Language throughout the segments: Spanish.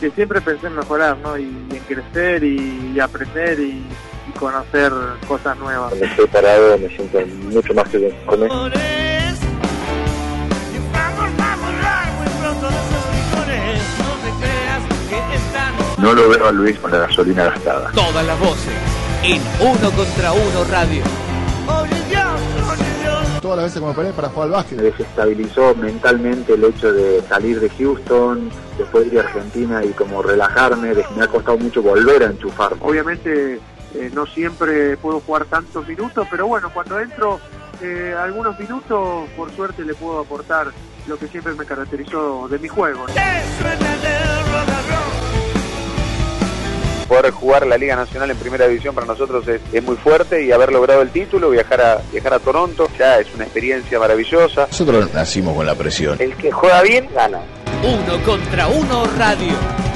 que siempre pensé en mejorar, ¿no? Y, en crecer y, aprender y, conocer cosas nuevas. Cuando estoy parado me siento mucho más que con No lo veo a Luis con la gasolina gastada. Todas las voces en Uno contra Uno Radio. Todas las veces me operé para jugar al básquet. Me desestabilizó mentalmente el hecho de salir de Houston, después ir a Argentina y como relajarme. Me ha costado mucho volver a enchufar. Obviamente eh, no siempre puedo jugar tantos minutos, pero bueno, cuando entro eh, algunos minutos, por suerte le puedo aportar lo que siempre me caracterizó de mi juego poder jugar la Liga Nacional en Primera División para nosotros es, muy fuerte y haber logrado el título, viajar a, viajar a Toronto, ya es una experiencia maravillosa. Nosotros nacimos con la presión. El que juega bien, gana. Uno contra uno radio.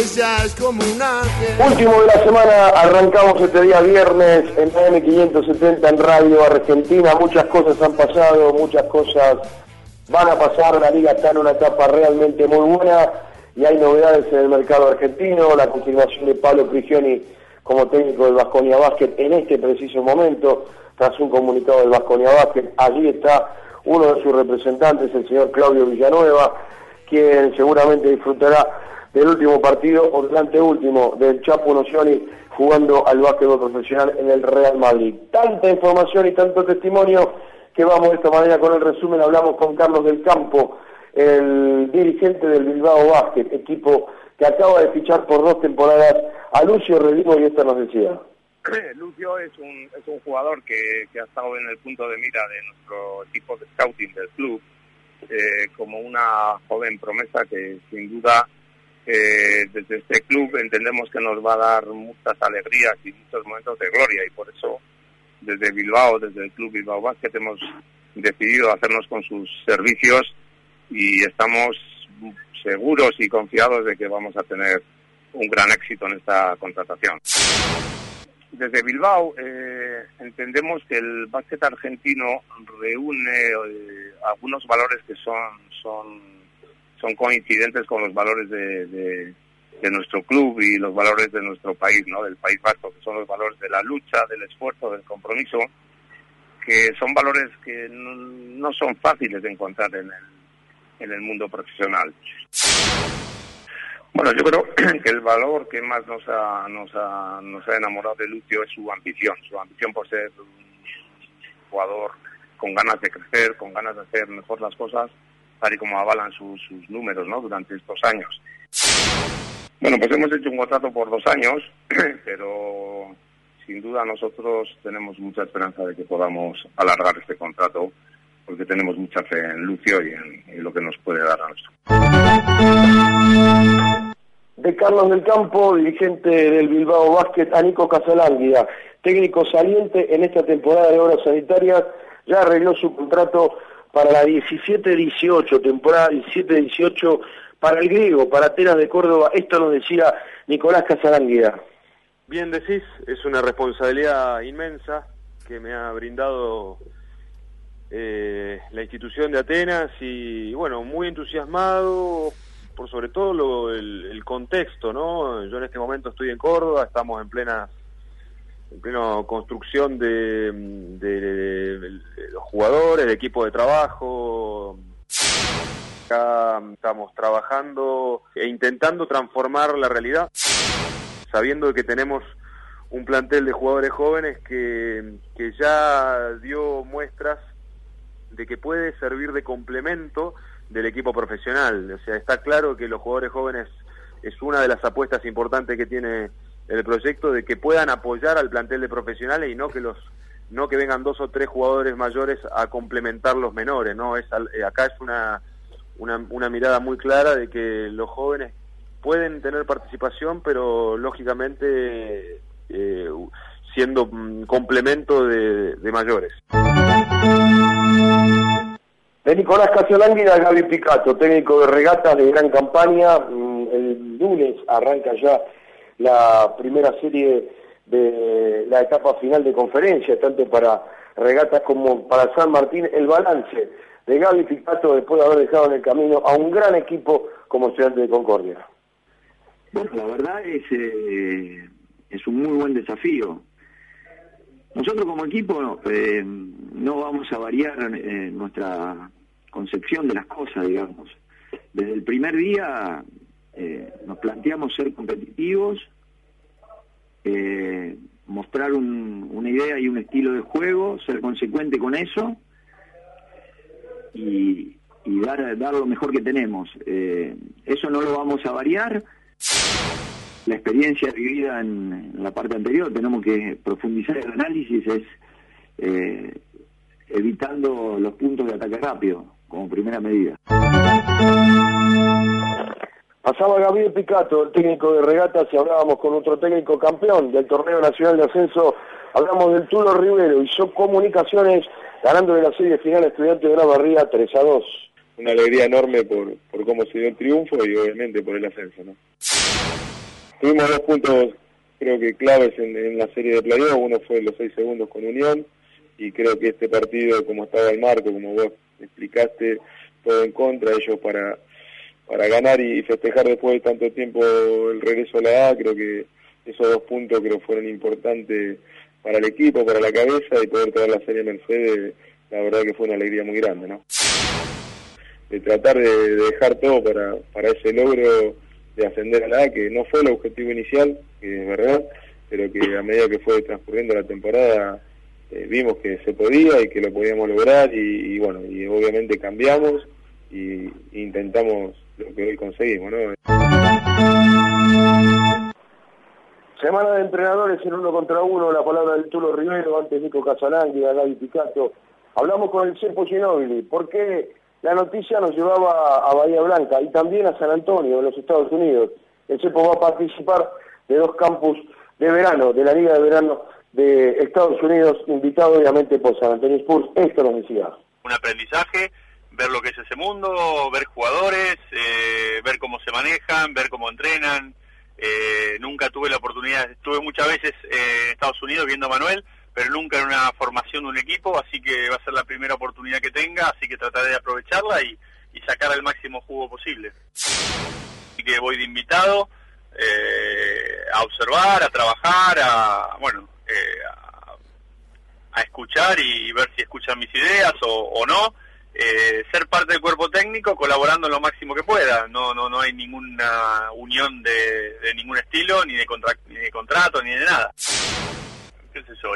Es como un Último de la semana, arrancamos este día viernes en AM570 en Radio Argentina. Muchas cosas han pasado, muchas cosas van a pasar. La liga está en una etapa realmente muy buena y hay novedades en el mercado argentino. La confirmación de Pablo Prigioni como técnico del Vasconia Basket en este preciso momento, tras un comunicado del Vasconia Basket. Allí está uno de sus representantes, el señor Claudio Villanueva, quien seguramente disfrutará del último partido o del anteúltimo del Chapo Nocioni jugando al básquetbol profesional en el Real Madrid. Tanta información y tanto testimonio que vamos de esta manera con el resumen. Hablamos con Carlos del Campo, el dirigente del Bilbao Básquet, equipo que acaba de fichar por dos temporadas a Lucio Redimo y esto nos decía. Lucio es un, es un jugador que, que ha estado en el punto de mira de nuestro equipo de scouting del club eh, como una joven promesa que sin duda desde este club entendemos que nos va a dar muchas alegrías y muchos momentos de gloria y por eso desde Bilbao, desde el club Bilbao Basket hemos decidido hacernos con sus servicios y estamos seguros y confiados de que vamos a tener un gran éxito en esta contratación. Desde Bilbao eh, entendemos que el básquet argentino reúne eh, algunos valores que son, son son coincidentes con los valores de, nuestro club y los valores de nuestro país, ¿no? del País Vasco, que son los valores de la lucha, del esfuerzo, del compromiso, que son valores que no, son fáciles de encontrar en el, en el mundo profesional. Bueno, yo creo que el valor que más nos ha, nos ha, nos ha enamorado de Lucio es su ambición, su ambición por ser un jugador con ganas de crecer, con ganas de hacer mejor las cosas tal y como avalan sus, números ¿no? durante estos años. Bueno, pues hemos hecho un contrato por dos años, pero sin duda nosotros tenemos mucha esperanza de que podamos alargar este contrato porque tenemos mucha fe en Lucio y en, lo que nos puede dar a nosotros. De Carlos del Campo, dirigente del Bilbao Basket, a Nico Casalánguida, técnico saliente en esta temporada de obras sanitarias, ya arregló su contrato para la 17-18, temporada 17-18 para el griego, para Atenas de Córdoba. Esto nos decía Nicolás Casaranguida. Bien decís, es una responsabilidad inmensa que me ha brindado eh, la institución de Atenas y bueno, muy entusiasmado por sobre todo el, contexto, ¿no? Yo en este momento estoy en Córdoba, estamos en plena en plena construcción de, los jugadores, de equipo de trabajo. Acá estamos trabajando e intentando transformar la realidad, sabiendo que tenemos un plantel de jugadores jóvenes que, que ya dio muestras de que puede servir de complemento del equipo profesional. O sea, está claro que los jugadores jóvenes es una de las apuestas importantes que tiene el proyecto de que puedan apoyar al plantel de profesionales y no que los no que vengan dos o tres jugadores mayores a complementar los menores, no es eh, acá es una, una, una mirada muy clara de que los jóvenes pueden tener participación, pero lógicamente eh, siendo mm, complemento de, mayores. De Nicolás Casiolánguida, Gaby Picato, técnico de regatas de gran campaña. Mm, el lunes arranca ya la primera serie de la etapa final de conferencia, tanto para regatas como para San Martín, el balance de Gaby Picato después de haber dejado en el camino a un gran equipo como Estudiante de Concordia. Bueno, la verdad es, eh, es un muy buen desafío. Nosotros como equipo eh, no vamos a variar eh, nuestra concepción de las cosas, digamos. Desde el primer día nos planteamos ser competitivos, mostrar una idea y un estilo de juego, ser consecuente con eso y, dar, dar lo mejor que tenemos. eso no lo vamos a variar la experiencia vivida en, la parte anterior, tenemos que profundizar el análisis, es eh, evitando los puntos de ataque rápido, como primera medida. Pasaba Gabriel Picato, el técnico de regatas, y hablábamos con otro técnico campeón del Torneo Nacional de Ascenso, hablamos del Tulo Rivero, hizo comunicaciones ganándole la serie final a Estudiantes de la Barría 3 a 2. Una alegría enorme por, por cómo se dio el triunfo y obviamente por el ascenso. ¿no? Tuvimos dos puntos creo que claves en, la serie de playoff, uno fue los seis segundos con Unión y creo que este partido, como estaba el marco, como vos explicaste, todo en contra, ellos para, para ganar y festejar después de tanto tiempo el regreso a la A, creo que esos dos puntos creo fueron importantes para el equipo, para la cabeza y poder traer la serie Mercedes, la verdad que fue una alegría muy grande, ¿no? De tratar de, dejar todo para, para ese logro de ascender a la A, que no fue el objetivo inicial, que es verdad, pero que a medida que fue transcurriendo la temporada eh, vimos que se podía y que lo podíamos lograr y, bueno, y obviamente cambiamos y, intentamos lo que hoy conseguimos, ¿no? Semana de entrenadores en uno contra uno, la palabra del Tulo Rivero, antes Nico Casalangui, Gaby Picato. Hablamos con el Cepo Ginóbili. ¿Por qué la noticia nos llevaba a Bahía Blanca y también a San Antonio, en los Estados Unidos. El CEPO va a participar de dos campus de verano, de la Liga de Verano de Estados Unidos, invitado obviamente por San Antonio Spurs. Esto nos decía. Un aprendizaje, ver lo que es ese mundo, ver jugadores, eh, ver cómo se manejan, ver cómo entrenan. Eh, nunca tuve la oportunidad, estuve muchas veces en Estados Unidos viendo a Manuel, pero nunca en una formación de un equipo, así que va a ser la primera oportunidad que tenga, así que trataré de aprovecharla y, sacar el máximo jugo posible. Así que voy de invitado eh, a observar, a trabajar, a, bueno, eh, a, escuchar y ver si escuchan mis ideas o, no. Eh, ser parte del cuerpo técnico colaborando lo máximo que pueda. No, no, no hay ninguna unión de, ningún estilo, ni de, ni de contrato, ni de nada.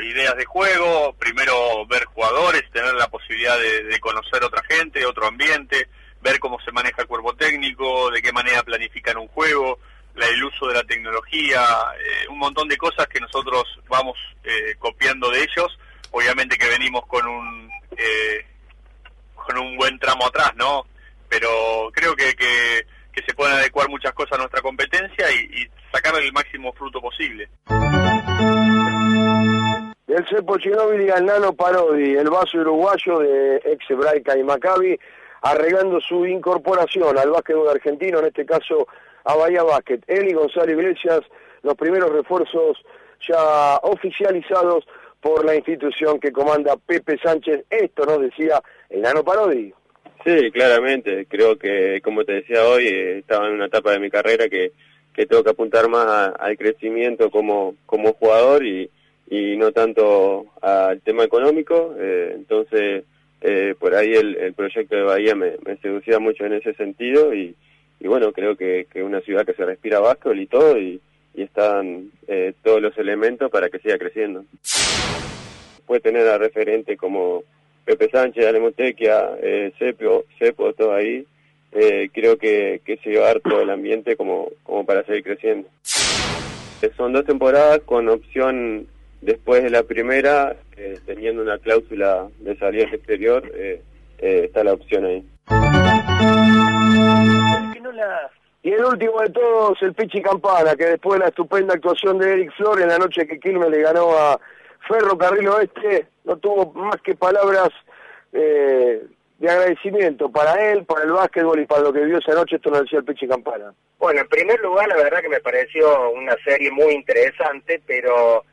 Ideas de juego, primero ver jugadores, tener la posibilidad de, conocer otra gente, otro ambiente, ver cómo se maneja el cuerpo técnico, de qué manera planifican un juego, el uso de la tecnología, eh, un montón de cosas que nosotros vamos eh, copiando de ellos, obviamente que venimos con un eh, con un buen tramo atrás, ¿no? Pero creo que, se pueden adecuar muchas cosas a nuestra competencia y, y sacar el máximo fruto posible el Cepo Ginóbili al Nano Parodi, el vaso uruguayo de ex Hebraica y Maccabi, arreglando su incorporación al básquetbol argentino, en este caso a Bahía Básquet. Él y Gonzalo Iglesias, los primeros refuerzos ya oficializados por la institución que comanda Pepe Sánchez. Esto nos decía el Nano Parodi. Sí, claramente. Creo que, como te decía hoy, eh, estaba en una etapa de mi carrera que, que tengo que apuntar más al crecimiento como, como jugador y, y no tanto al tema económico. Eh, entonces, eh, por ahí el, proyecto de Bahía me, seducía mucho en ese sentido y, bueno, creo que es una ciudad que se respira básquetbol y todo y, están eh, todos los elementos para que siga creciendo. Puede tener a referente como Pepe Sánchez, Ale Montequia, eh, Cepo, todo ahí. creo que, que se lleva todo el ambiente como, como para seguir creciendo. Son dos temporadas con opción Después de la primera, eh, teniendo una cláusula de salida exterior, eh, eh, está la opción ahí. Y el último de todos, el Pichi Campana, que después de la estupenda actuación de Eric Flores en la noche que Quilmes le ganó a Ferro Carril Oeste, no tuvo más que palabras de agradecimiento para él, para el básquetbol y para lo que vio esa noche, esto lo decía el Pichi Campana. Bueno, en primer lugar, la verdad que me pareció una serie muy interesante, pero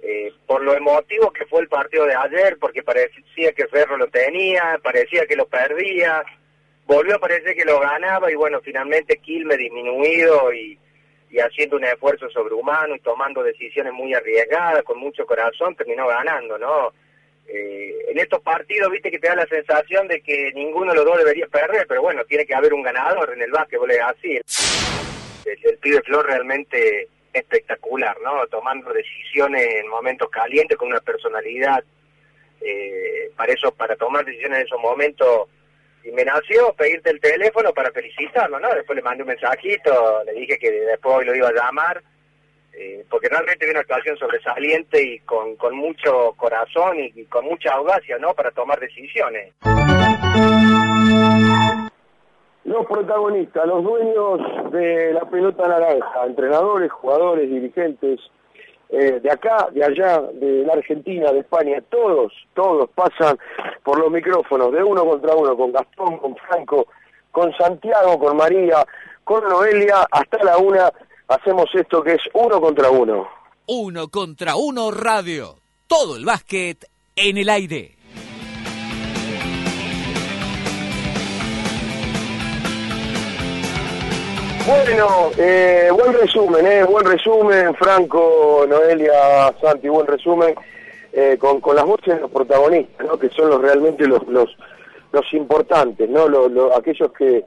eh, por lo emotivo que fue el partido de ayer, porque parecía que Ferro lo tenía, parecía que lo perdía, volvió a parecer que lo ganaba y bueno, finalmente Quilme disminuido y, y haciendo un esfuerzo sobrehumano y tomando decisiones muy arriesgadas, con mucho corazón, terminó ganando, ¿no? Eh, en estos partidos, viste que te da la sensación de que ninguno de los dos debería perder, pero bueno, tiene que haber un ganador en el básquetbol, es así. El, el pibe Flor realmente espectacular, ¿no? Tomando decisiones en momentos calientes con una personalidad eh, para eso, para tomar decisiones en esos momentos. Y me nació pedirte el teléfono para felicitarlo, ¿no? Después le mandé un mensajito, le dije que después lo iba a llamar, eh, porque realmente viene una actuación sobresaliente y con, con mucho corazón y, y con mucha audacia, ¿no? Para tomar decisiones. Los protagonistas, los dueños de la pelota naranja, entrenadores, jugadores, dirigentes, eh, de acá, de allá, de la Argentina, de España, todos, todos pasan por los micrófonos de uno contra uno, con Gastón, con Franco, con Santiago, con María, con Noelia, hasta la una hacemos esto que es uno contra uno. Uno contra uno radio. Todo el básquet en el aire. Bueno, eh, buen resumen, eh, buen resumen, Franco, Noelia, Santi, buen resumen, eh, con, con las voces de los protagonistas, ¿no? que son los realmente los, los, los importantes, ¿no? Los, los- aquellos que,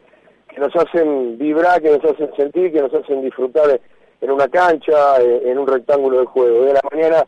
que nos hacen vibrar, que nos hacen sentir, que nos hacen disfrutar en una cancha, eh, en un rectángulo de juego. De la mañana